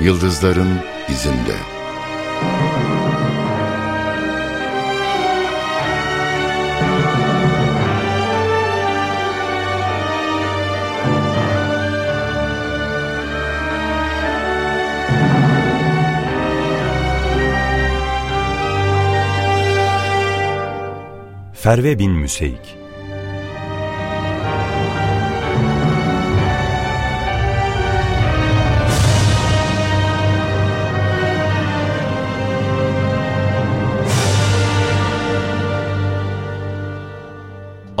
Yıldızların izinde. Ferve bin Müseyik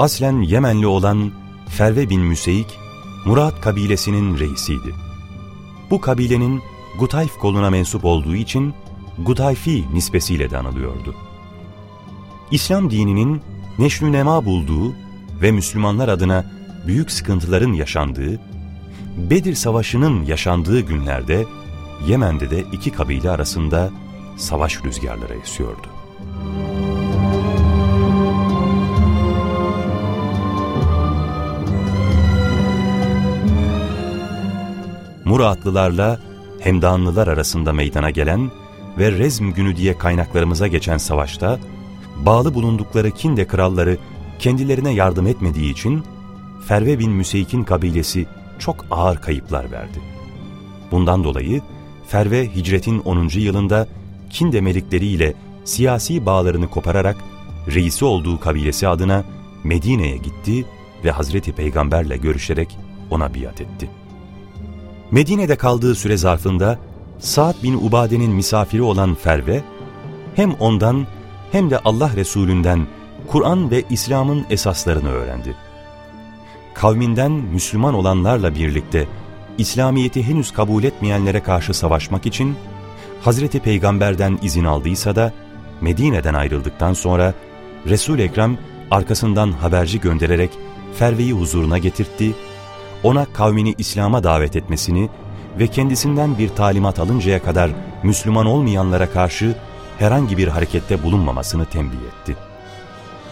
Aslen Yemenli olan Ferve bin Müseyik, Murat kabilesinin reisiydi. Bu kabilenin Gutayf koluna mensup olduğu için Gutayfi nispesiyle de anılıyordu. İslam dininin neşrü nema bulduğu ve Müslümanlar adına büyük sıkıntıların yaşandığı, Bedir Savaşı'nın yaşandığı günlerde Yemen'de de iki kabile arasında savaş rüzgarları esiyordu. Muratlılarla Hemdanlılar arasında meydana gelen ve Rezm günü diye kaynaklarımıza geçen savaşta bağlı bulundukları Kinde kralları kendilerine yardım etmediği için Ferve bin Müseyk'in kabilesi çok ağır kayıplar verdi. Bundan dolayı Ferve hicretin 10. yılında Kinde melikleriyle siyasi bağlarını kopararak reisi olduğu kabilesi adına Medine'ye gitti ve Hazreti Peygamberle görüşerek ona biat etti. Medine'de kaldığı süre zarfında Sa'd bin Ubade'nin misafiri olan Ferve, hem ondan hem de Allah Resulünden Kur'an ve İslam'ın esaslarını öğrendi. Kavminden Müslüman olanlarla birlikte İslamiyet'i henüz kabul etmeyenlere karşı savaşmak için Hazreti Peygamber'den izin aldıysa da Medine'den ayrıldıktan sonra Resul-i Ekrem arkasından haberci göndererek Ferve'yi huzuruna getirtti ona kavmini İslam'a davet etmesini ve kendisinden bir talimat alıncaya kadar Müslüman olmayanlara karşı herhangi bir harekette bulunmamasını tembih etti.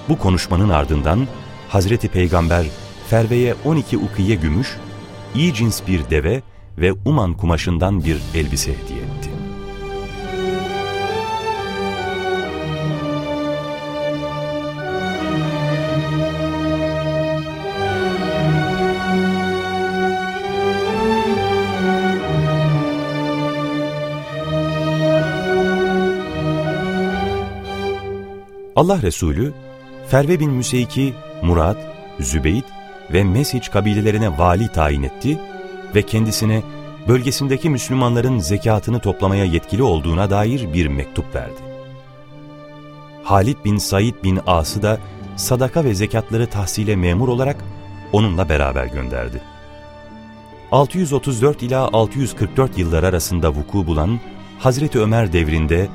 Bu konuşmanın ardından Hazreti Peygamber Ferve'ye 12 ukiye gümüş, iyi cins bir deve ve uman kumaşından bir elbise hediye etti. Allah Resulü, Ferve bin Müseyk'i Murat, Zübeyd ve Mesiç kabilelerine vali tayin etti ve kendisine bölgesindeki Müslümanların zekatını toplamaya yetkili olduğuna dair bir mektup verdi. Halid bin Said bin As'ı da sadaka ve zekatları tahsile memur olarak onunla beraber gönderdi. 634 ila 644 yıllar arasında vuku bulan Hazreti Ömer devrinde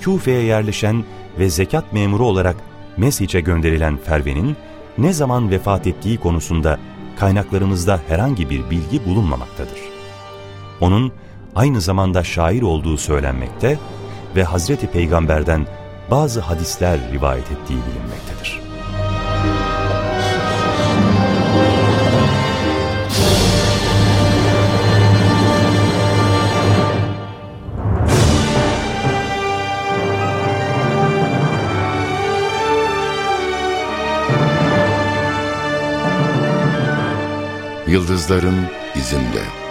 Küfe'ye yerleşen ve zekat memuru olarak Mesih'e gönderilen Ferve'nin ne zaman vefat ettiği konusunda kaynaklarımızda herhangi bir bilgi bulunmamaktadır. Onun aynı zamanda şair olduğu söylenmekte ve Hazreti Peygamber'den bazı hadisler rivayet ettiği bilinmektedir. Yıldızların izinde.